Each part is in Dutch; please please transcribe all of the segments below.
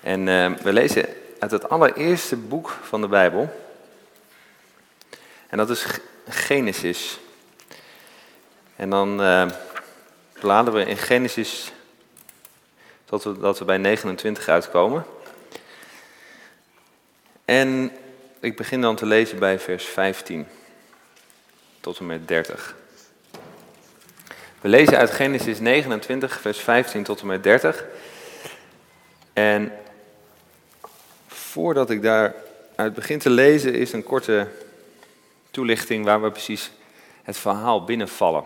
En uh, we lezen uit het allereerste boek van de Bijbel. En dat is Genesis. En dan uh, bladeren we in Genesis tot we, we bij 29 uitkomen. En ik begin dan te lezen bij vers 15 tot en met 30. We lezen uit Genesis 29, vers 15 tot en met 30. En voordat ik daaruit begin te lezen, is een korte toelichting waar we precies het verhaal binnenvallen.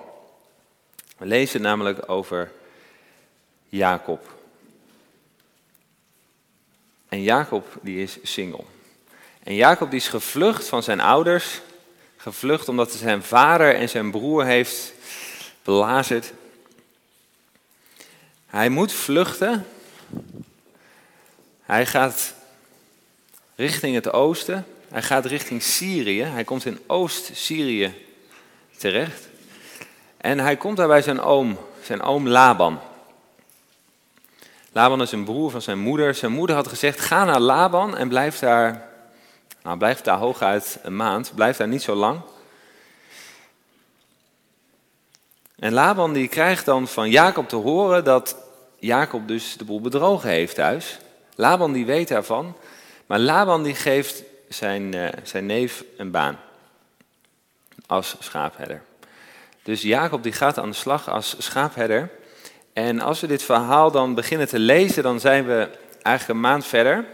We lezen namelijk over Jacob. En Jacob die is single. En Jacob die is gevlucht van zijn ouders, gevlucht omdat zijn vader en zijn broer heeft belazerd. Hij moet vluchten. Hij gaat richting het oosten. Hij gaat richting Syrië. Hij komt in Oost-Syrië terecht. En hij komt daar bij zijn oom, zijn oom Laban. Laban is een broer van zijn moeder. Zijn moeder had gezegd: ga naar Laban en blijf daar, nou, blijf daar hooguit een maand. Blijf daar niet zo lang. En Laban die krijgt dan van Jacob te horen dat Jacob dus de boel bedrogen heeft thuis. Laban die weet daarvan, maar Laban die geeft zijn, uh, zijn neef een baan als schaapherder. Dus Jacob die gaat aan de slag als schaapherder. En als we dit verhaal dan beginnen te lezen, dan zijn we eigenlijk een maand verder.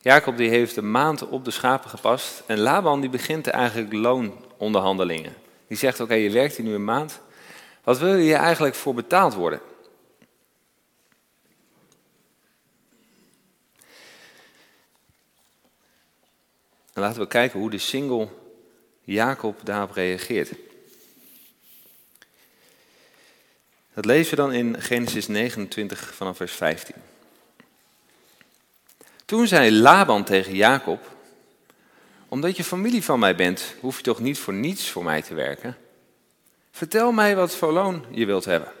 Jacob die heeft een maand op de schapen gepast en Laban die begint eigenlijk loononderhandelingen. Die zegt, oké, je werkt hier nu een maand, wat wil je eigenlijk voor betaald worden? En laten we kijken hoe de single Jacob daarop reageert. Dat lezen we dan in Genesis 29 vanaf vers 15. Toen zei Laban tegen Jacob: Omdat je familie van mij bent, hoef je toch niet voor niets voor mij te werken? Vertel mij wat voor loon je wilt hebben.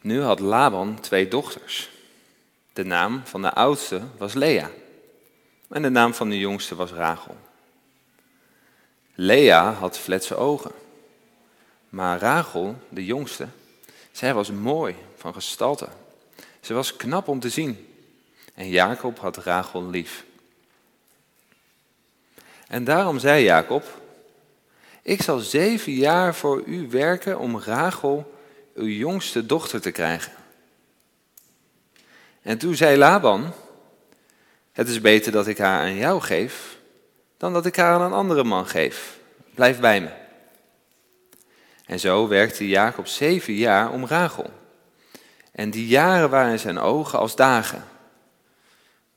Nu had Laban twee dochters. De naam van de oudste was Lea en de naam van de jongste was Rachel. Lea had fletse ogen, maar Rachel, de jongste, zij was mooi van gestalte. Ze was knap om te zien en Jacob had Rachel lief. En daarom zei Jacob, ik zal zeven jaar voor u werken om Rachel, uw jongste dochter, te krijgen. En toen zei Laban, het is beter dat ik haar aan jou geef, dan dat ik haar aan een andere man geef. Blijf bij me. En zo werkte Jacob zeven jaar om Rachel. En die jaren waren zijn ogen als dagen.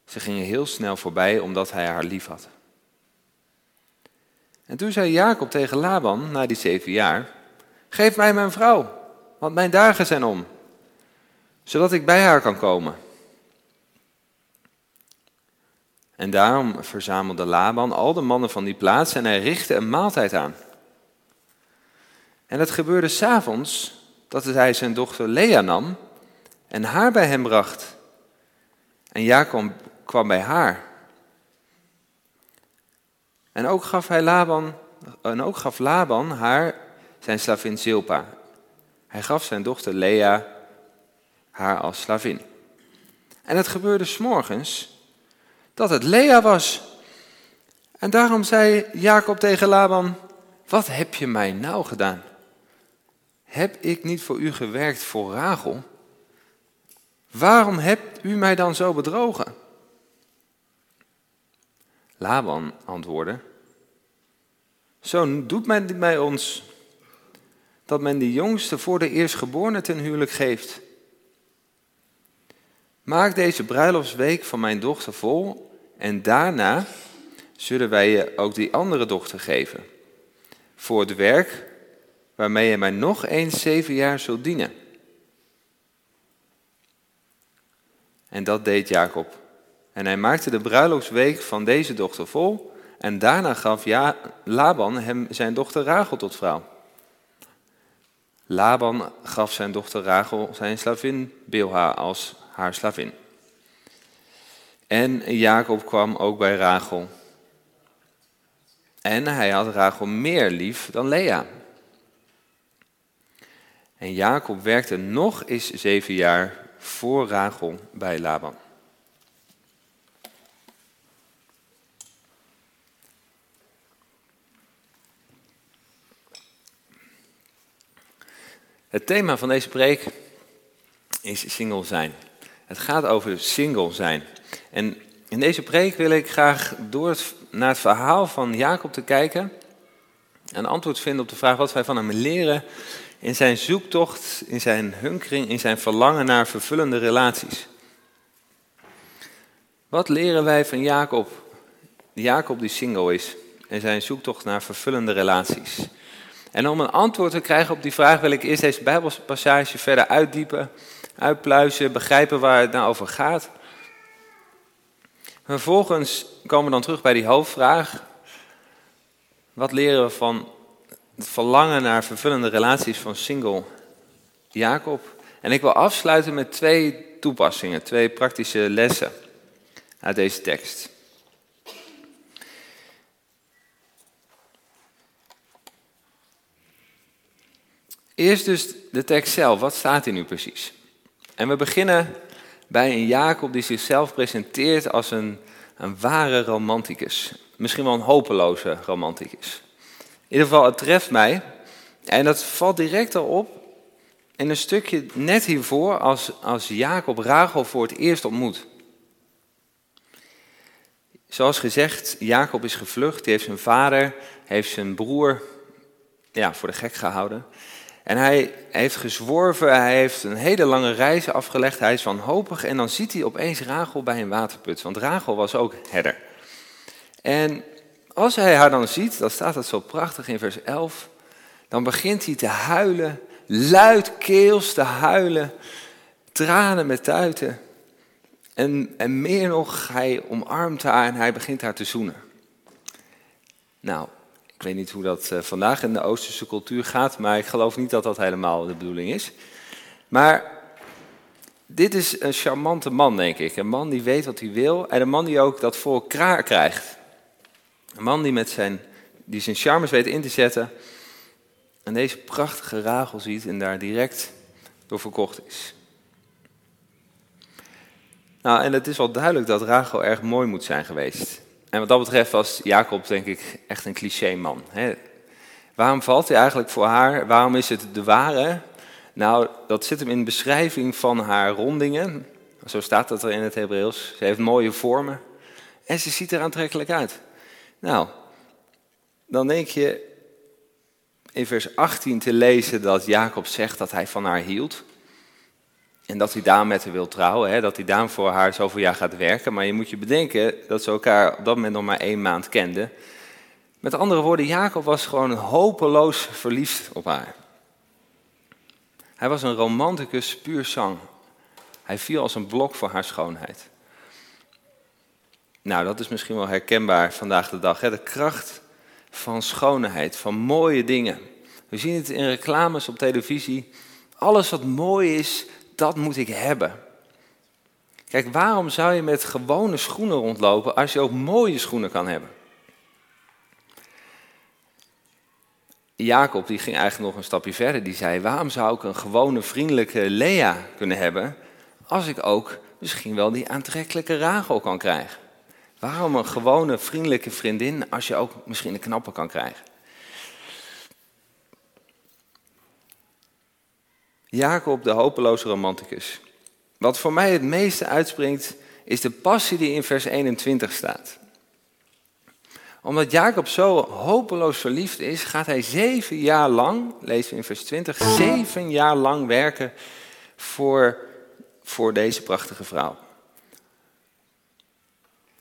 Ze gingen heel snel voorbij omdat hij haar lief had. En toen zei Jacob tegen Laban na die zeven jaar: Geef mij mijn vrouw, want mijn dagen zijn om, zodat ik bij haar kan komen. En daarom verzamelde Laban al de mannen van die plaats en hij richtte een maaltijd aan. En het gebeurde s'avonds dat hij zijn dochter Lea nam en haar bij hem bracht. En Jacob kwam bij haar en ook gaf, hij Laban, en ook gaf Laban haar zijn slavin Zilpa. Hij gaf zijn dochter Lea haar als slavin. En het gebeurde s'morgens dat het Lea was. En daarom zei Jacob tegen Laban, wat heb je mij nou gedaan? Heb ik niet voor u gewerkt voor Rachel? Waarom hebt u mij dan zo bedrogen? Laban antwoordde, zo doet men bij ons dat men de jongste voor de eerstgeborene ten huwelijk geeft. Maak deze bruiloftsweek van mijn dochter vol en daarna zullen wij je ook die andere dochter geven. Voor het werk waarmee je mij nog eens zeven jaar zult dienen. En dat deed Jacob. En hij maakte de bruiloftsweek van deze dochter vol. En daarna gaf Laban hem zijn dochter Rachel tot vrouw. Laban gaf zijn dochter Rachel zijn slavin Bilha als haar slavin. En Jacob kwam ook bij Rachel. En hij had Rachel meer lief dan Lea. En Jacob werkte nog eens zeven jaar voor Rachel bij Laban. Het thema van deze preek is single zijn. Het gaat over single zijn. En in deze preek wil ik graag door naar het verhaal van Jacob te kijken. Een antwoord vinden op de vraag wat wij van hem leren in zijn zoektocht, in zijn hunkering, in zijn verlangen naar vervullende relaties. Wat leren wij van Jacob, Jacob die single is, en zijn zoektocht naar vervullende relaties? En om een antwoord te krijgen op die vraag wil ik eerst deze Bijbelpassage verder uitdiepen, uitpluizen, begrijpen waar het nou over gaat. Vervolgens komen we dan terug bij die hoofdvraag. Wat leren we van het verlangen naar vervullende relaties van single Jacob? En ik wil afsluiten met twee toepassingen, twee praktische lessen uit deze tekst. Eerst dus de tekst zelf. Wat staat hier nu precies? En we beginnen bij een Jacob die zichzelf presenteert als een, een ware romanticus. Misschien wel een hopeloze romanticus. In ieder geval, het treft mij. En dat valt direct al op in een stukje net hiervoor als, als Jacob Rachel voor het eerst ontmoet. Zoals gezegd, Jacob is gevlucht. Hij heeft zijn vader, heeft zijn broer ja, voor de gek gehouden. En hij heeft gezworven, hij heeft een hele lange reis afgelegd, hij is wanhopig en dan ziet hij opeens Rachel bij een waterput, want Rachel was ook herder. En als hij haar dan ziet, dan staat dat zo prachtig in vers 11, dan begint hij te huilen, luidkeels te huilen, tranen met tuiten. En, en meer nog, hij omarmt haar en hij begint haar te zoenen. Nou, ik weet niet hoe dat eh, vandaag in de Oosterse cultuur gaat, maar ik geloof niet dat dat helemaal de bedoeling is. Maar dit is een charmante man, denk ik. Een man die weet wat hij wil en een man die ook dat voor elkaar krijgt. Een man die, met zijn, die zijn charmes weet in te zetten en deze prachtige ragel ziet en daar direct door verkocht is. Nou, en het is wel duidelijk dat Rachel erg mooi moet zijn geweest. En wat dat betreft was Jacob, denk ik, echt een cliché-man. Waarom valt hij eigenlijk voor haar? Waarom is het de ware? Nou, dat zit hem in de beschrijving van haar rondingen. Zo staat dat er in het Hebreeuws. Ze heeft mooie vormen en ze ziet er aantrekkelijk uit. Nou, dan denk je in vers 18 te lezen dat Jacob zegt dat hij van haar hield. En dat hij daar met haar wil trouwen, hè, dat hij daar voor haar zoveel jaar gaat werken. Maar je moet je bedenken dat ze elkaar op dat moment nog maar één maand kenden. Met andere woorden, Jacob was gewoon hopeloos verliefd op haar. Hij was een romanticus puur zang. Hij viel als een blok voor haar schoonheid. Nou, dat is misschien wel herkenbaar vandaag de dag. Hè? De kracht van schoonheid, van mooie dingen. We zien het in reclames op televisie. Alles wat mooi is, dat moet ik hebben. Kijk, waarom zou je met gewone schoenen rondlopen als je ook mooie schoenen kan hebben? Jacob die ging eigenlijk nog een stapje verder. Die zei, waarom zou ik een gewone vriendelijke Lea kunnen hebben als ik ook misschien wel die aantrekkelijke Rachel kan krijgen? Waarom een gewone vriendelijke vriendin als je ook misschien een knappe kan krijgen? Jacob, de hopeloze romanticus. Wat voor mij het meeste uitspringt, is de passie die in vers 21 staat. Omdat Jacob zo hopeloos verliefd is, gaat hij zeven jaar lang, lezen we in vers 20, zeven jaar lang werken voor, voor deze prachtige vrouw.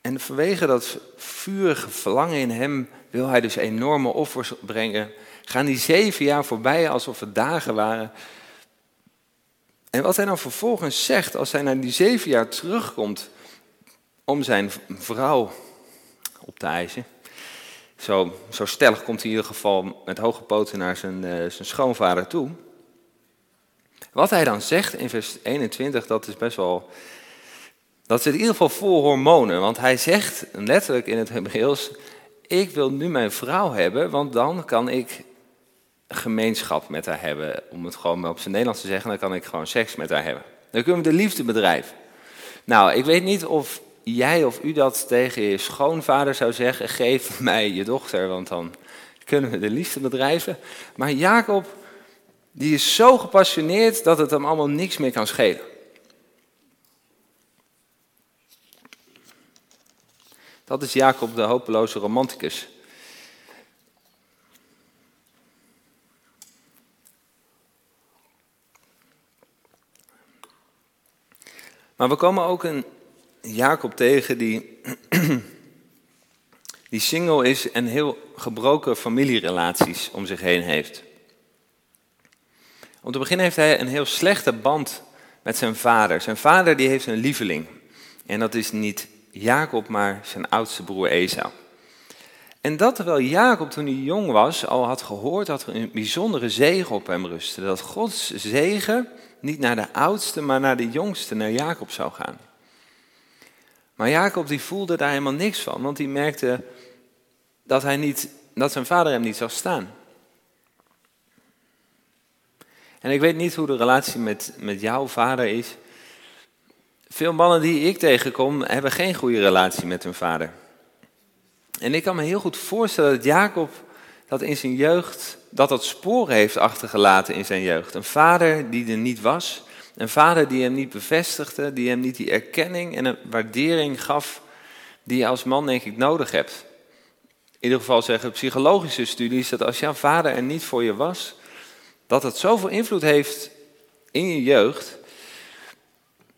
En vanwege dat vurige verlangen in hem wil hij dus enorme offers brengen. Gaan die zeven jaar voorbij alsof het dagen waren. En wat hij dan vervolgens zegt als hij na die zeven jaar terugkomt om zijn vrouw op te eisen. Zo, zo stellig komt hij in ieder geval met hoge poten naar zijn, uh, zijn schoonvader toe. Wat hij dan zegt in vers 21, dat is best wel. Dat zit in ieder geval vol hormonen. Want hij zegt letterlijk in het Hebreeuws: Ik wil nu mijn vrouw hebben, want dan kan ik gemeenschap met haar hebben. Om het gewoon op zijn Nederlands te zeggen, dan kan ik gewoon seks met haar hebben. Dan kunnen we de liefde bedrijven. Nou, ik weet niet of jij of u dat tegen je schoonvader zou zeggen: geef mij je dochter, want dan kunnen we de liefde bedrijven. Maar Jacob, die is zo gepassioneerd dat het hem allemaal niks meer kan schelen. Dat is Jacob de hopeloze romanticus. Maar we komen ook een Jacob tegen die, die single is en heel gebroken familierelaties om zich heen heeft. Om te beginnen heeft hij een heel slechte band met zijn vader. Zijn vader die heeft een lieveling. En dat is niet Jacob, maar zijn oudste broer Esau. En dat terwijl Jacob toen hij jong was al had gehoord dat er een bijzondere zegen op hem rustte. Dat Gods zegen niet naar de oudste, maar naar de jongste, naar Jacob zou gaan. Maar Jacob die voelde daar helemaal niks van, want hij merkte dat, hij niet, dat zijn vader hem niet zag staan. En ik weet niet hoe de relatie met, met jouw vader is. Veel mannen die ik tegenkom hebben geen goede relatie met hun vader. En ik kan me heel goed voorstellen dat Jacob dat in zijn jeugd, dat dat sporen heeft achtergelaten in zijn jeugd. Een vader die er niet was, een vader die hem niet bevestigde, die hem niet die erkenning en een waardering gaf die je als man denk ik nodig hebt. In ieder geval zeggen psychologische studies dat als jouw vader er niet voor je was, dat het zoveel invloed heeft in je jeugd,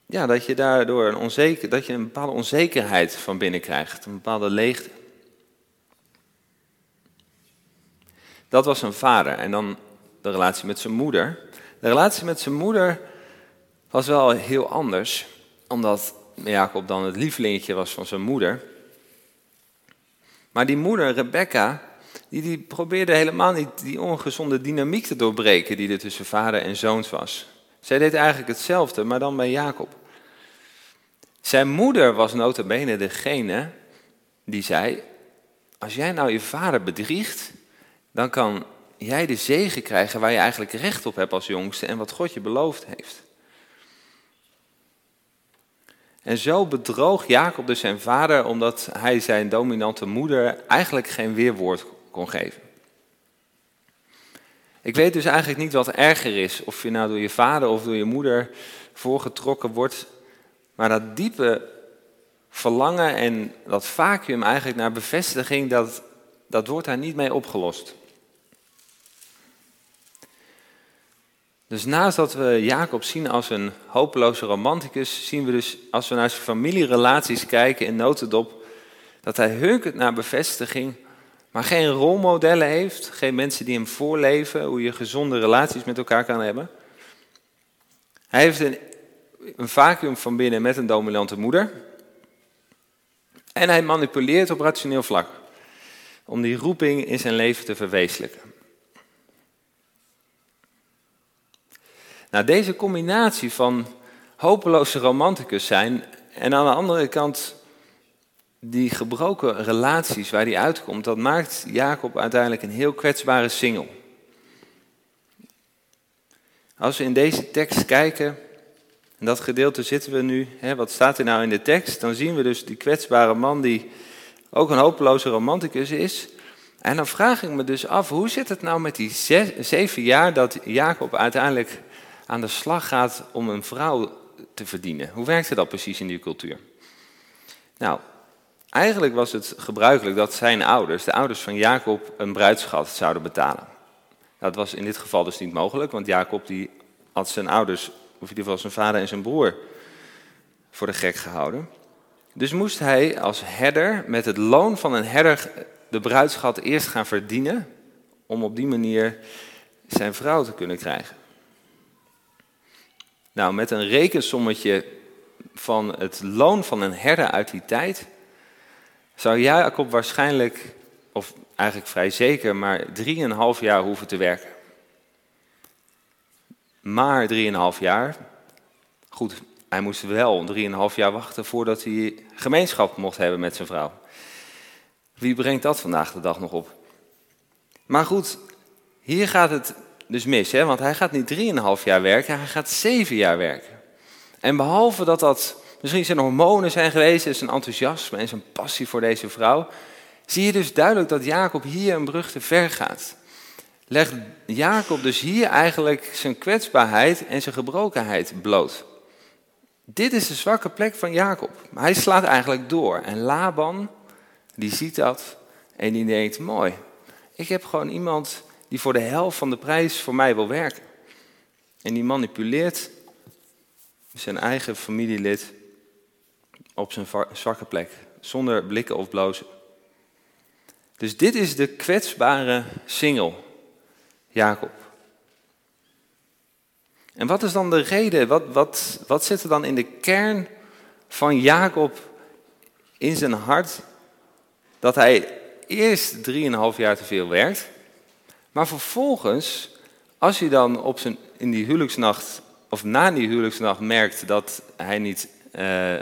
ja, dat je daardoor een, onzeker, dat je een bepaalde onzekerheid van binnen krijgt, een bepaalde leegte. Dat was zijn vader. En dan de relatie met zijn moeder. De relatie met zijn moeder was wel heel anders, omdat Jacob dan het lievelingetje was van zijn moeder. Maar die moeder, Rebecca, die, die probeerde helemaal niet die ongezonde dynamiek te doorbreken die er tussen vader en zoons was. Zij deed eigenlijk hetzelfde, maar dan bij Jacob. Zijn moeder was nota bene degene die zei, als jij nou je vader bedriegt, dan kan jij de zegen krijgen waar je eigenlijk recht op hebt als jongste en wat God je beloofd heeft. En zo bedroog Jacob dus zijn vader omdat hij zijn dominante moeder eigenlijk geen weerwoord kon geven. Ik weet dus eigenlijk niet wat erger is, of je nou door je vader of door je moeder voorgetrokken wordt, maar dat diepe verlangen en dat vacuüm eigenlijk naar bevestiging, dat, dat wordt daar niet mee opgelost. Dus naast dat we Jacob zien als een hopeloze romanticus, zien we dus als we naar zijn familierelaties kijken in notendop, dat hij hunkert naar bevestiging, maar geen rolmodellen heeft, geen mensen die hem voorleven hoe je gezonde relaties met elkaar kan hebben. Hij heeft een, een vacuüm van binnen met een dominante moeder. En hij manipuleert op rationeel vlak om die roeping in zijn leven te verwezenlijken. Nou, deze combinatie van hopeloze romanticus zijn en aan de andere kant die gebroken relaties waar hij uitkomt, dat maakt Jacob uiteindelijk een heel kwetsbare single. Als we in deze tekst kijken, in dat gedeelte zitten we nu, hè, wat staat er nou in de tekst, dan zien we dus die kwetsbare man die ook een hopeloze romanticus is. En dan vraag ik me dus af, hoe zit het nou met die zeven jaar dat Jacob uiteindelijk aan de slag gaat om een vrouw te verdienen. Hoe werkte dat precies in die cultuur? Nou, eigenlijk was het gebruikelijk dat zijn ouders, de ouders van Jacob, een bruidsschat zouden betalen. Dat was in dit geval dus niet mogelijk, want Jacob die had zijn ouders, of in ieder geval zijn vader en zijn broer, voor de gek gehouden. Dus moest hij als herder met het loon van een herder de bruidschat eerst gaan verdienen, om op die manier zijn vrouw te kunnen krijgen. Nou, met een rekensommetje van het loon van een herder uit die tijd, zou Jacob waarschijnlijk, of eigenlijk vrij zeker, maar drieënhalf jaar hoeven te werken. maar 3,5 jaar. Goed, hij moest wel 3,5 jaar wachten voordat hij gemeenschap mocht hebben met zijn vrouw. Wie brengt dat vandaag de dag nog op? Maar goed, hier gaat het dus mis, hè? want hij gaat niet 3,5 jaar werken, hij gaat 7 jaar werken. En behalve dat dat misschien zijn hormonen zijn geweest, zijn enthousiasme en zijn passie voor deze vrouw, zie je dus duidelijk dat Jacob hier een brug te ver gaat. Legt Jacob dus hier eigenlijk zijn kwetsbaarheid en zijn gebrokenheid bloot. Dit is de zwakke plek van Jacob. Hij slaat eigenlijk door. En Laban, die ziet dat en die denkt, mooi, ik heb gewoon iemand die voor de helft van de prijs voor mij wil werken. En die manipuleert zijn eigen familielid op zijn zwakke plek, zonder blikken of blozen. Dus dit is de kwetsbare single, Jacob. En wat is dan de reden? Wat, wat, wat zit er dan in de kern van Jacob in zijn hart dat hij eerst 3,5 jaar te veel werkt, maar vervolgens, als hij dan op zijn, in die huwelijksnacht of na die huwelijksnacht merkt dat hij niet uh,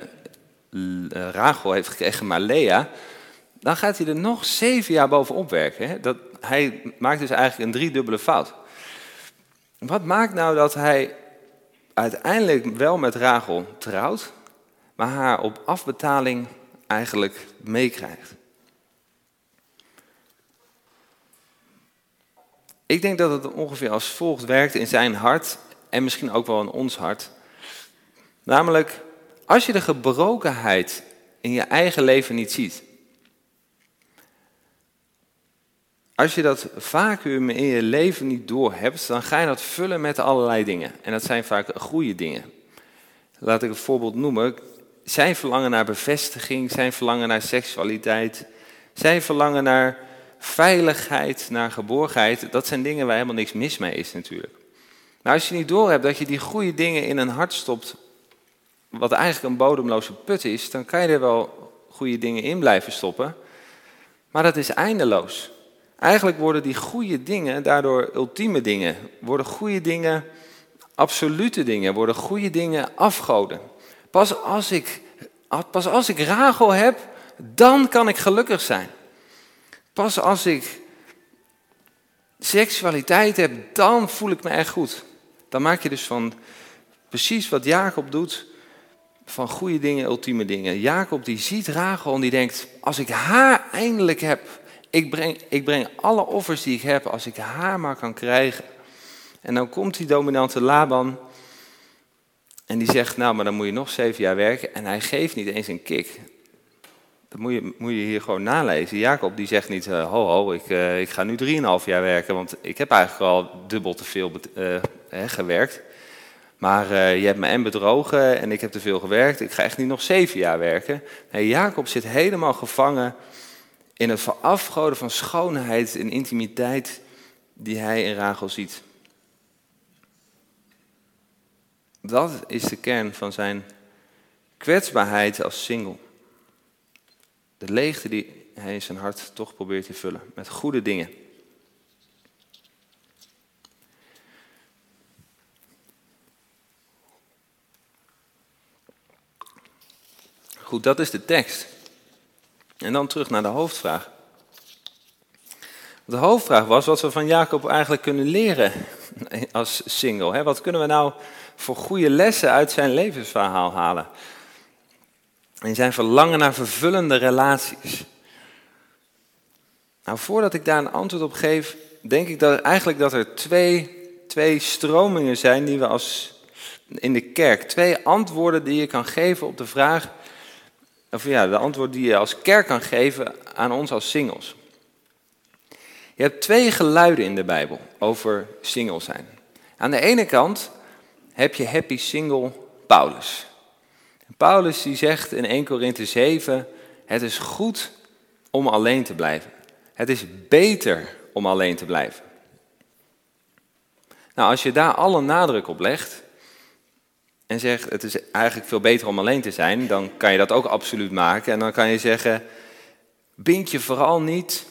Rachel heeft gekregen, maar Lea, dan gaat hij er nog zeven jaar bovenop werken. Hè? Dat, hij maakt dus eigenlijk een driedubbele fout. Wat maakt nou dat hij uiteindelijk wel met Rachel trouwt, maar haar op afbetaling eigenlijk meekrijgt? Ik denk dat het ongeveer als volgt werkt in zijn hart en misschien ook wel in ons hart. Namelijk, als je de gebrokenheid in je eigen leven niet ziet, Als je dat vacuüm in je leven niet doorhebt, dan ga je dat vullen met allerlei dingen. En dat zijn vaak goede dingen. Laat ik een voorbeeld noemen. Zijn verlangen naar bevestiging, zijn verlangen naar seksualiteit, zijn verlangen naar veiligheid, naar geborgenheid, dat zijn dingen waar helemaal niks mis mee is natuurlijk. Maar als je niet doorhebt dat je die goede dingen in een hart stopt, wat eigenlijk een bodemloze put is, dan kan je er wel goede dingen in blijven stoppen. Maar dat is eindeloos. Eigenlijk worden die goede dingen daardoor ultieme dingen. Worden goede dingen absolute dingen. Worden goede dingen afgoden. Pas als ik, pas als ik Rachel heb, dan kan ik gelukkig zijn. Pas als ik seksualiteit heb, dan voel ik me echt goed. Dan maak je dus van precies wat Jacob doet, van goede dingen, ultieme dingen. Jacob die ziet Rachel en die denkt, als ik haar eindelijk heb, ik breng, ik breng alle offers die ik heb, als ik haar maar kan krijgen. En dan komt die dominante Laban en die zegt, nou, maar dan moet je nog zeven jaar werken. En hij geeft niet eens een kick. Dat moet je, hier gewoon nalezen. Jacob die zegt niet, uh, ho ho, ik, uh, ik ga nu drieënhalf jaar werken, want ik heb eigenlijk al dubbel te veel uh, gewerkt. Maar je hebt me en bedrogen en ik heb te veel gewerkt, ik ga echt niet nog zeven jaar werken. Nee, Jacob zit helemaal gevangen in het verafgoden van schoonheid en intimiteit die hij in Rachel ziet. Dat is de kern van zijn kwetsbaarheid als single. De leegte die hij in zijn hart toch probeert te vullen met goede dingen. Goed, dat is de tekst. En dan terug naar de hoofdvraag. De hoofdvraag was wat we van Jacob eigenlijk kunnen leren als single. Wat kunnen we nou voor goede lessen uit zijn levensverhaal halen? En zijn verlangen naar vervullende relaties. Nou, voordat ik daar een antwoord op geef, denk ik dat eigenlijk dat er twee, twee stromingen zijn die we als in de kerk, twee antwoorden die je kan geven op de vraag of ja, de antwoord die je als kerk kan geven aan ons als singles. Je hebt twee geluiden in de Bijbel over single zijn. Aan de ene kant heb je happy single Paulus. Paulus die zegt in 1 Korinthe 7, het is goed om alleen te blijven. Het is beter om alleen te blijven. Nou, als je daar alle nadruk op legt, en zegt het is eigenlijk veel beter om alleen te zijn, dan kan je dat ook absoluut maken. En dan kan je zeggen, bind je vooral niet,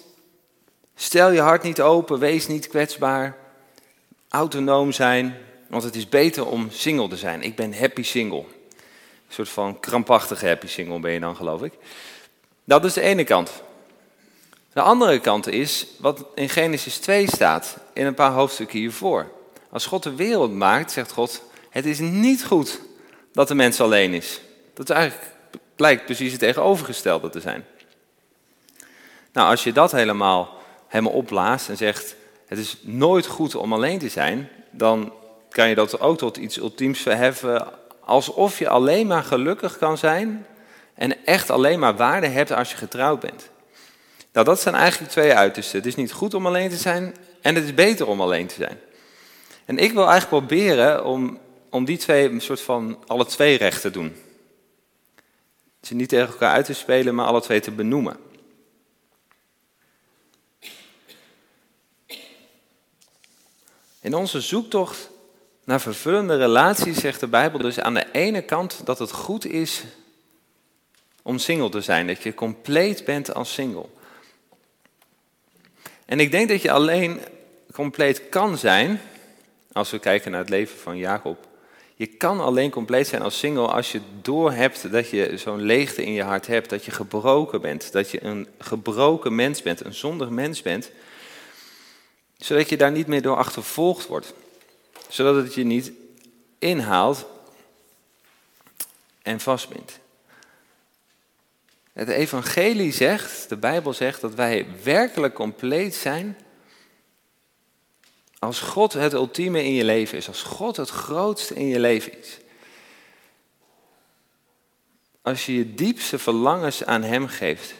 stel je hart niet open, wees niet kwetsbaar, autonoom zijn, Want het is beter om single te zijn. Ik ben happy single. Soort van krampachtige happy single ben je dan, geloof ik. Dat is de ene kant. De andere kant is wat in Genesis 2 staat, in een paar hoofdstukken hiervoor. Als God de wereld maakt, zegt God, het is niet goed dat de mens alleen is. Dat is eigenlijk, blijkt precies het tegenovergestelde te zijn. Nou, als je dat helemaal, helemaal opblaast en zegt, het is nooit goed om alleen te zijn, dan kan je dat ook tot iets ultiems verheffen, alsof je alleen maar gelukkig kan zijn en echt alleen maar waarde hebt als je getrouwd bent. Nou, dat zijn eigenlijk twee uitersten. Het is niet goed om alleen te zijn en het is beter om alleen te zijn. En ik wil eigenlijk proberen om, om die twee een soort van alle twee recht te doen. Ze niet tegen elkaar uit te spelen, maar alle twee te benoemen. In onze zoektocht naar vervullende relaties zegt de Bijbel dus aan de ene kant dat het goed is om single te zijn, dat je compleet bent als single. En ik denk dat je alleen compleet kan zijn, als we kijken naar het leven van Jacob. Je kan alleen compleet zijn als single als je doorhebt dat je zo'n leegte in je hart hebt, dat je gebroken bent, dat je een gebroken mens bent, een zondig mens bent, zodat je daar niet meer door achtervolgd wordt, zodat het je niet inhaalt en vastbindt. Het evangelie zegt, de Bijbel zegt, dat wij werkelijk compleet zijn als God het ultieme in je leven is, als God het grootste in je leven is. Als je je diepste verlangens aan Hem geeft,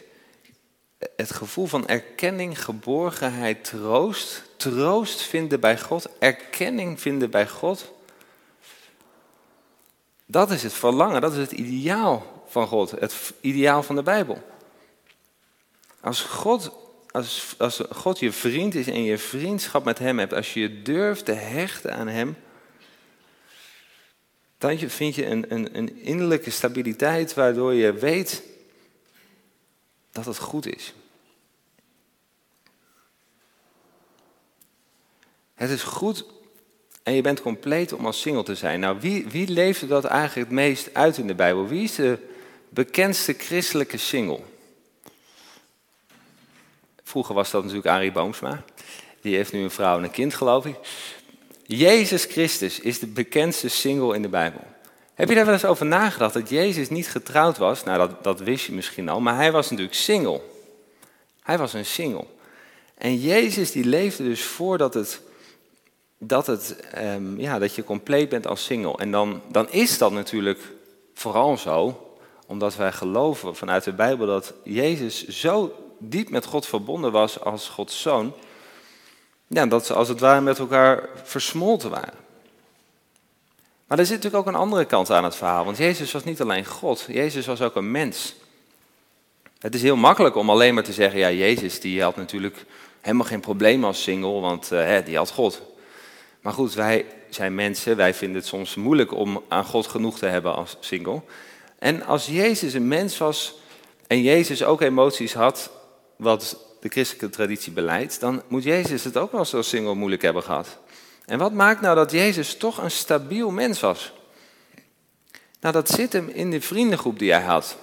het gevoel van erkenning, geborgenheid, troost, troost vinden bij God, erkenning vinden bij God, dat is het verlangen, dat is het ideaal van God, het ideaal van de Bijbel. Als God, als, als God je vriend is en je vriendschap met Hem hebt, als je durft te hechten aan Hem, dan vind je een, een, een innerlijke stabiliteit waardoor je weet dat het goed is. Het is goed en je bent compleet om als single te zijn. Nou, wie, wie leefde dat eigenlijk het meest uit in de Bijbel? Wie is de bekendste christelijke single? Vroeger was dat natuurlijk Arie Boomsma. Die heeft nu een vrouw en een kind, geloof ik. Jezus Christus is de bekendste single in de Bijbel. Heb je daar wel eens over nagedacht dat Jezus niet getrouwd was? Nou, dat, dat wist je misschien al, maar hij was natuurlijk single. Hij was een single. En Jezus die leefde dus voordat het, dat, het, ehm, ja, dat je compleet bent als single. En dan, dan is dat natuurlijk vooral zo, omdat wij geloven vanuit de Bijbel dat Jezus zo diep met God verbonden was als Gods zoon, ja, dat ze als het ware met elkaar versmolten waren. Maar er zit natuurlijk ook een andere kant aan het verhaal, want Jezus was niet alleen God, Jezus was ook een mens. Het is heel makkelijk om alleen maar te zeggen, ja, Jezus die had natuurlijk helemaal geen probleem als single, want uh, die had God. Maar goed, wij zijn mensen, wij vinden het soms moeilijk om aan God genoeg te hebben als single. En als Jezus een mens was en Jezus ook emoties had, wat de christelijke traditie beleidt, dan moet Jezus het ook wel als single moeilijk hebben gehad. En wat maakt nou dat Jezus toch een stabiel mens was? Nou, dat zit hem in de vriendengroep die hij had.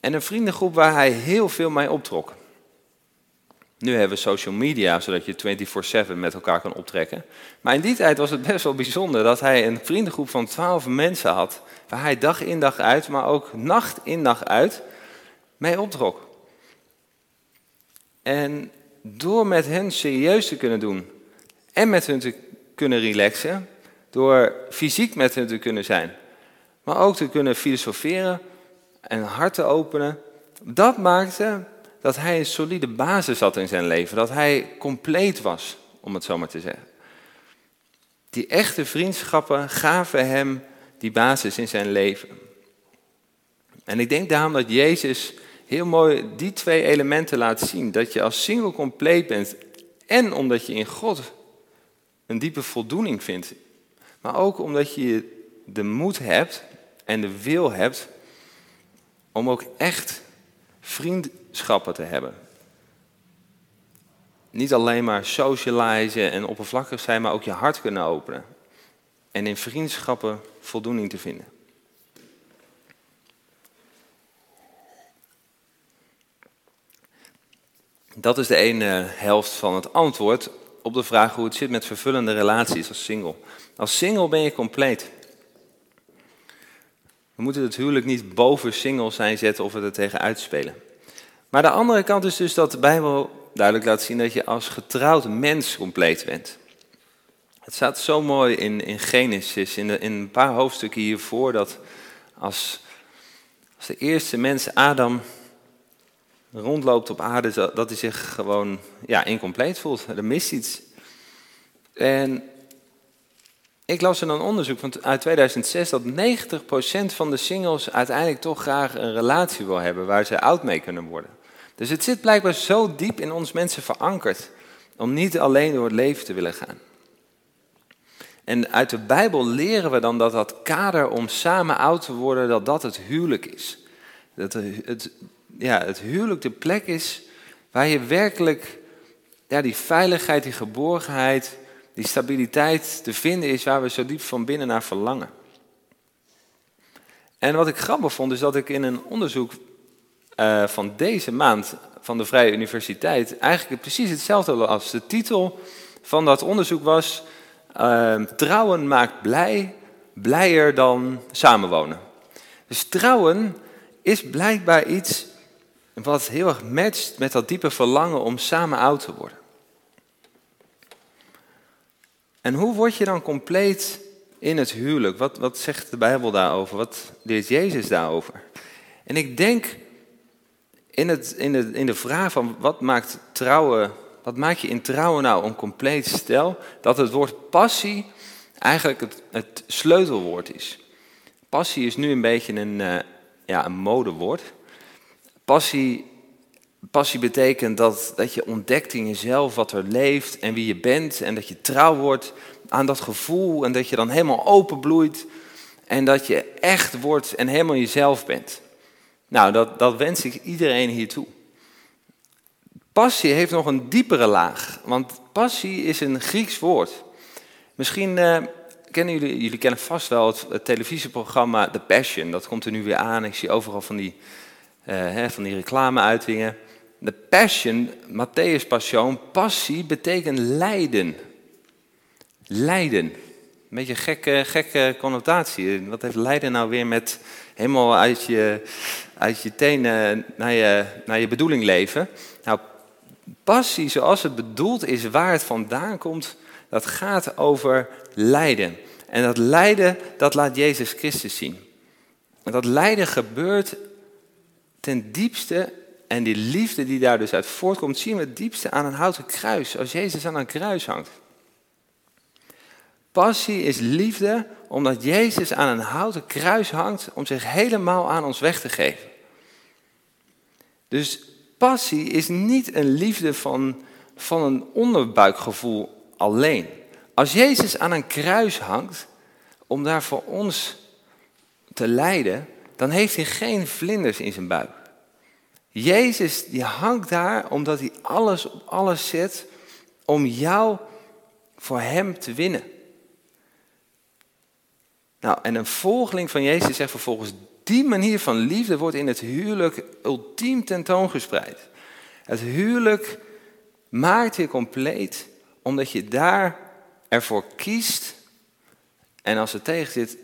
En een vriendengroep waar hij heel veel mee optrok. Nu hebben we social media, zodat je 24-7 met elkaar kan optrekken. Maar in die tijd was het best wel bijzonder dat hij een vriendengroep van 12 mensen had. Waar hij dag in dag uit, maar ook nacht in dag uit mee optrok. En door met hen serieus te kunnen doen en met hun te kunnen relaxen, door fysiek met hen te kunnen zijn, maar ook te kunnen filosoferen en hart te openen, dat maakte dat hij een solide basis had in zijn leven, dat hij compleet was, om het zo maar te zeggen. Die echte vriendschappen gaven hem die basis in zijn leven. En ik denk daarom dat Jezus heel mooi die twee elementen laat zien. Dat je als single compleet bent en omdat je in God een diepe voldoening vindt. Maar ook omdat je de moed hebt en de wil hebt om ook echt vriendschappen te hebben. Niet alleen maar socializen en oppervlakkig zijn, maar ook je hart kunnen openen. en in vriendschappen voldoening te vinden. Dat is de ene helft van het antwoord op de vraag hoe het zit met vervullende relaties als single. Als single ben je compleet. We moeten het huwelijk niet boven single zijn zetten of we er tegen uitspelen. Maar de andere kant is dus dat de Bijbel duidelijk laat zien dat je als getrouwd mens compleet bent. Het staat zo mooi in, in Genesis, in, in een paar hoofdstukken hiervoor, dat als, als de eerste mens, Adam, rondloopt op aarde, dat hij zich gewoon ja, incompleet voelt. Er mist iets. En ik las in een onderzoek van, uit 2006 dat 90% van de singles uiteindelijk toch graag een relatie wil hebben waar ze oud mee kunnen worden. Dus het zit blijkbaar zo diep in ons mensen verankerd om niet alleen door het leven te willen gaan. En uit de Bijbel leren we dan dat dat kader om samen oud te worden, dat dat het huwelijk is. Dat het, ja, het huwelijk de plek is waar je werkelijk ja, die veiligheid, die geborgenheid, die stabiliteit te vinden is waar we zo diep van binnen naar verlangen. En wat ik grappig vond, is dat ik in een onderzoek uh, van deze maand van de Vrije Universiteit eigenlijk precies hetzelfde las. De titel van dat onderzoek was uh, Trouwen maakt blij, blijer dan samenwonen. Dus trouwen is blijkbaar iets wat heel erg matcht met dat diepe verlangen om samen oud te worden. En hoe word je dan compleet in het huwelijk? Wat, wat zegt de Bijbel daarover? Wat leert Jezus daarover? En ik denk in, het, in, de, in de vraag van wat maakt trouwen, wat maak je in trouwen nou een compleet stel, dat het woord passie eigenlijk het, het sleutelwoord is. Passie is nu een beetje een, uh, ja, een modewoord. Passie, passie betekent dat, dat je ontdekt in jezelf wat er leeft en wie je bent. En dat je trouw wordt aan dat gevoel en dat je dan helemaal openbloeit. En dat je echt wordt en helemaal jezelf bent. Nou, dat, dat wens ik iedereen hier toe. Passie heeft nog een diepere laag, want passie is een Grieks woord. Misschien uh, kennen jullie, jullie kennen vast wel het, televisieprogramma The Passion. Dat komt er nu weer aan. Ik zie overal van die, hè, van die reclameuitingen. The Passion, Matthäus Passion, passie betekent lijden. Lijden. Een beetje gekke, gekke connotatie. Wat heeft lijden nou weer met helemaal uit je, uit je tenen naar je, naar je bedoeling leven? Nou, passie zoals het bedoeld is, waar het vandaan komt, dat gaat over lijden. En dat lijden, dat laat Jezus Christus zien. En dat lijden gebeurt ten diepste, en die liefde die daar dus uit voortkomt, zien we het diepste aan een houten kruis, als Jezus aan een kruis hangt. Passie is liefde omdat Jezus aan een houten kruis hangt om zich helemaal aan ons weg te geven. Dus passie is niet een liefde van, van een onderbuikgevoel alleen. Als Jezus aan een kruis hangt om daar voor ons te lijden, dan heeft hij geen vlinders in zijn buik. Jezus die hangt daar omdat hij alles op alles zet om jou voor hem te winnen. Nou, en een volgeling van Jezus zegt vervolgens, die manier van liefde wordt in het huwelijk ultiem tentoongespreid. Het huwelijk maakt je compleet, omdat je daar ervoor kiest en als het tegen zit,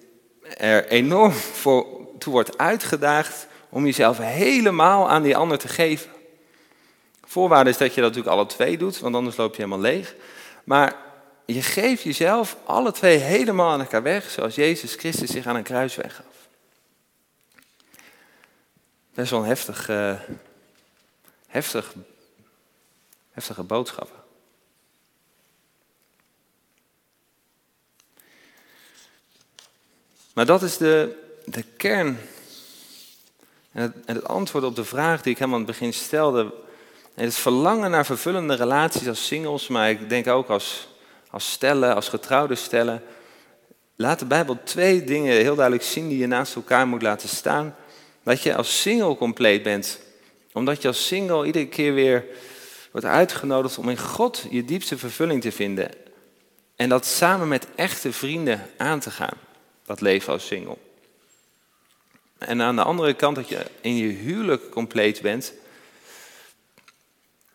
er enorm voor toe wordt uitgedaagd om jezelf helemaal aan die ander te geven. Voorwaarde is dat je dat natuurlijk alle twee doet, want anders loop je helemaal leeg. Maar je geeft jezelf alle twee helemaal aan elkaar weg, zoals Jezus Christus zich aan een kruis weggaf. Best wel een heftig, uh, heftig, heftige boodschappen. Maar dat is de, de kern en het, het, antwoord op de vraag die ik helemaal aan het begin stelde. Het verlangen naar vervullende relaties als singles, maar ik denk ook als als stellen, als getrouwde stellen, laat de Bijbel twee dingen heel duidelijk zien die je naast elkaar moet laten staan. Dat je als single compleet bent, omdat je als single iedere keer weer wordt uitgenodigd om in God je diepste vervulling te vinden. En dat samen met echte vrienden aan te gaan, dat leven als single. En aan de andere kant dat je in je huwelijk compleet bent,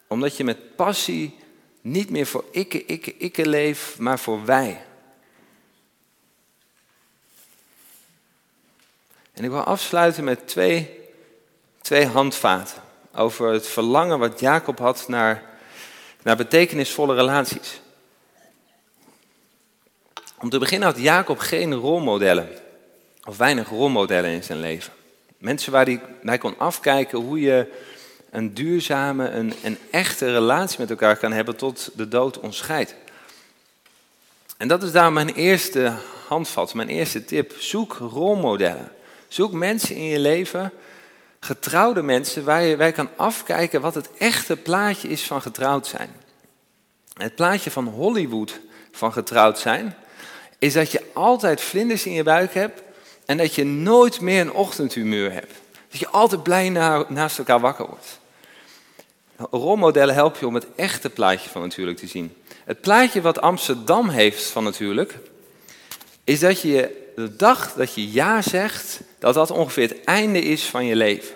omdat je met passie niet meer voor ikke, ikke, ikke leef, maar voor wij. En ik wil afsluiten met twee, twee handvaten over het verlangen wat Jacob had naar, naar betekenisvolle relaties. Om te beginnen had Jacob geen rolmodellen, of weinig rolmodellen in zijn leven. Mensen waar hij, hij kon afkijken hoe je een duurzame, een, een echte relatie met elkaar kan hebben tot de dood ons scheidt. En dat is daar mijn eerste handvat, mijn eerste tip. Zoek rolmodellen. Zoek mensen in je leven, getrouwde mensen, waar je wij kan afkijken wat het echte plaatje is van getrouwd zijn. Het plaatje van Hollywood van getrouwd zijn, is dat je altijd vlinders in je buik hebt en dat je nooit meer een ochtendhumeur hebt. Dat je altijd blij naast elkaar wakker wordt. Rolmodellen helpen je om het echte plaatje van natuurlijk te zien. Het plaatje wat Amsterdam heeft van natuurlijk, is dat je de dag dat je ja zegt, dat dat ongeveer het einde is van je leven.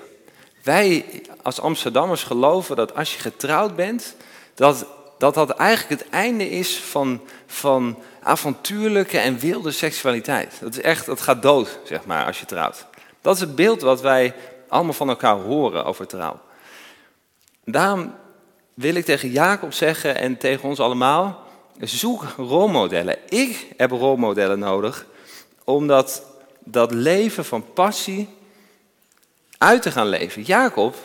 Wij als Amsterdammers geloven dat als je getrouwd bent, dat dat, dat eigenlijk het einde is van, van avontuurlijke en wilde seksualiteit. Dat is echt, dat gaat dood, zeg maar, als je trouwt. Dat is het beeld wat wij allemaal van elkaar horen over trouw. Daarom wil ik tegen Jacob zeggen en tegen ons allemaal, zoek rolmodellen. Ik heb rolmodellen nodig omdat dat leven van passie uit te gaan leven. Jacob,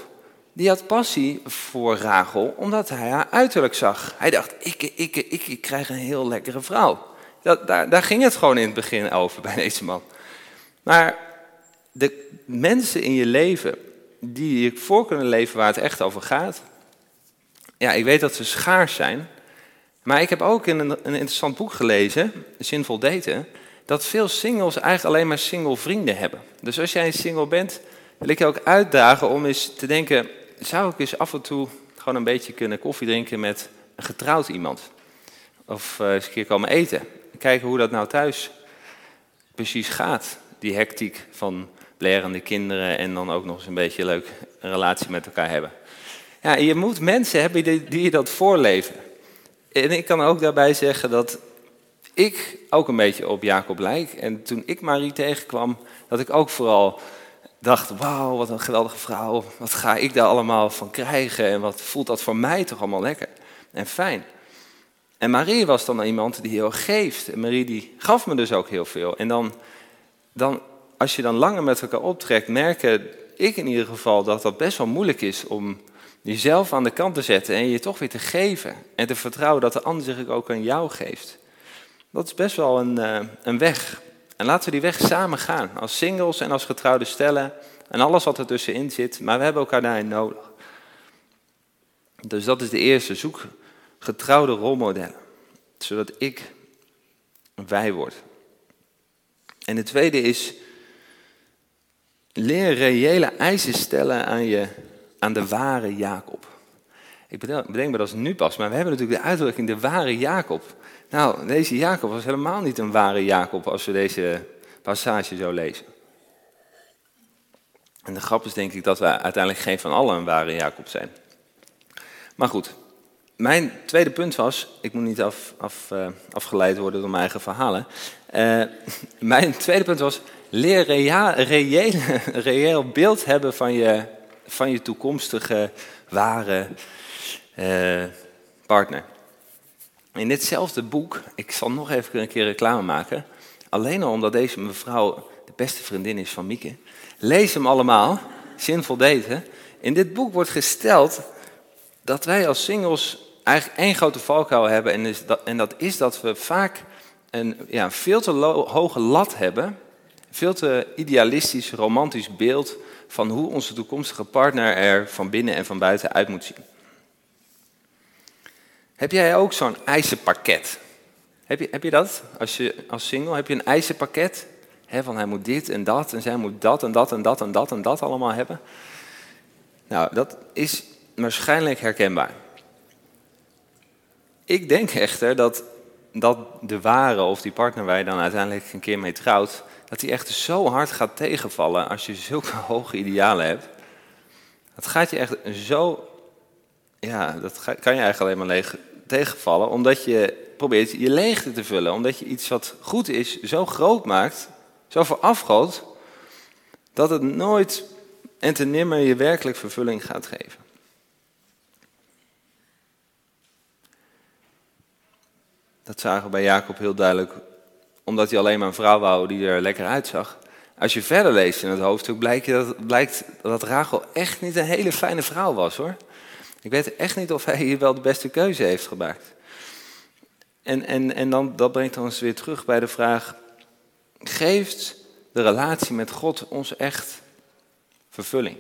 die had passie voor Rachel omdat hij haar uiterlijk zag. Hij dacht, ik, ik, ik, ik krijg een heel lekkere vrouw. Dat, daar, daar ging het gewoon in het begin over bij deze man. Maar de mensen in je leven die je voor kunnen leven waar het echt over gaat. Ja, ik weet dat ze schaars zijn. Maar ik heb ook in een, een interessant boek gelezen, Zinvol Daten, dat veel singles eigenlijk alleen maar single vrienden hebben. Dus als jij een single bent, wil ik je ook uitdagen om eens te denken, zou ik eens af en toe gewoon een beetje kunnen koffie drinken met een getrouwd iemand? Of uh, eens een keer komen eten. Kijken hoe dat nou thuis precies gaat. Die hectiek van blerende kinderen en dan ook nog eens een beetje leuk een relatie met elkaar hebben. Ja, je moet mensen hebben die, die je dat voorleven. En ik kan ook daarbij zeggen dat ik ook een beetje op Jacob lijk. En toen ik Marie tegenkwam, dat ik ook vooral dacht, wauw, wat een geweldige vrouw. Wat ga ik daar allemaal van krijgen? En wat voelt dat voor mij toch allemaal lekker en fijn. En Marie was dan iemand die heel geeft. En Marie die gaf me dus ook heel veel. En dan, dan als je dan langer met elkaar optrekt, merken ik in ieder geval dat dat best wel moeilijk is om jezelf aan de kant te zetten en je toch weer te geven. En te vertrouwen dat de ander zich ook aan jou geeft. Dat is best wel een, uh, een weg. En laten we die weg samen gaan. Als singles en als getrouwde stellen. En alles wat er tussenin zit. Maar we hebben elkaar daarin nodig. Dus dat is de eerste. Zoek getrouwde rolmodellen. Zodat ik wij word. En de tweede is. Leer reële eisen stellen aan, je, aan de ware Jacob. Ik bedenk me dat is nu pas, maar we hebben natuurlijk de uitdrukking de ware Jacob. Nou, deze Jacob was helemaal niet een ware Jacob als we deze passage zo lezen. En de grap is denk ik dat we uiteindelijk geen van allen een ware Jacob zijn. Maar goed, mijn tweede punt was, ik moet niet af, af, uh, afgeleid worden door mijn eigen verhalen. Uh, mijn tweede punt was, leer reëel beeld hebben van je, van je toekomstige ware uh, partner. In ditzelfde boek, ik zal nog even een keer reclame maken, alleen al omdat deze mevrouw de beste vriendin is van Mieke. Lees hem allemaal, zinvol daten. In dit boek wordt gesteld dat wij als singles eigenlijk één grote valkuil hebben. En, is dat, en dat is dat we vaak een ja, veel te hoge lat hebben. Veel te idealistisch, romantisch beeld van hoe onze toekomstige partner er van binnen en van buiten uit moet zien. Heb jij ook zo'n eisenpakket? Heb je, heb je dat als, je, als single? Heb je een eisenpakket? He, van hij moet dit en dat en zij moet dat en dat en dat en dat en dat allemaal hebben. Nou, dat is waarschijnlijk herkenbaar. Ik denk echter dat dat de ware of die partner waar je dan uiteindelijk een keer mee trouwt, dat die echt zo hard gaat tegenvallen als je zulke hoge idealen hebt. Dat gaat je echt zo, ja, dat kan je eigenlijk alleen maar leeg, tegenvallen, omdat je probeert je leegte te vullen. Omdat je iets wat goed is zo groot maakt, zo verafgroot, dat het nooit en te nimmer je werkelijk vervulling gaat geven. Dat zagen we bij Jacob heel duidelijk, omdat hij alleen maar een vrouw wou die er lekker uitzag. Als je verder leest in het hoofdstuk, blijkt dat, blijkt dat Rachel echt niet een hele fijne vrouw was hoor. Ik weet echt niet of hij hier wel de beste keuze heeft gemaakt. En, en, en dan, dat brengt ons weer terug bij de vraag, geeft de relatie met God ons echt vervulling?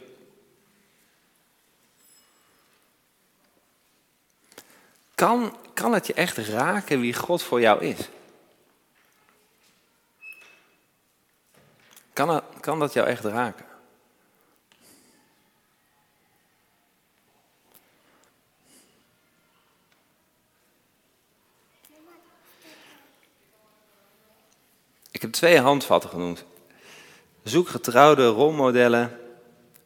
Kan, kan het je echt raken wie God voor jou is? Kan, kan dat jou echt raken? Ik heb twee handvatten genoemd. Zoek getrouwde rolmodellen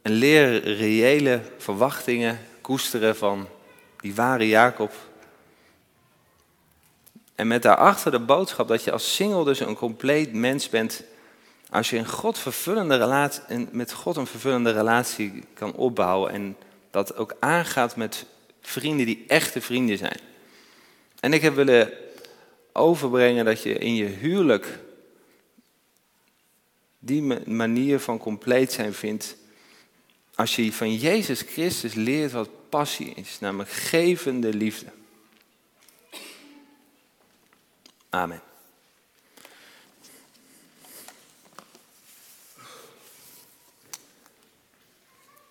en leer reële verwachtingen koesteren van die ware Jacob. En met daarachter de boodschap dat je als single dus een compleet mens bent als je een God met God een vervullende relatie kan opbouwen en dat ook aangaat met vrienden die echte vrienden zijn. En ik heb willen overbrengen dat je in je huwelijk die manier van compleet zijn vindt als je van Jezus Christus leert wat passie is, namelijk gevende liefde. Amen.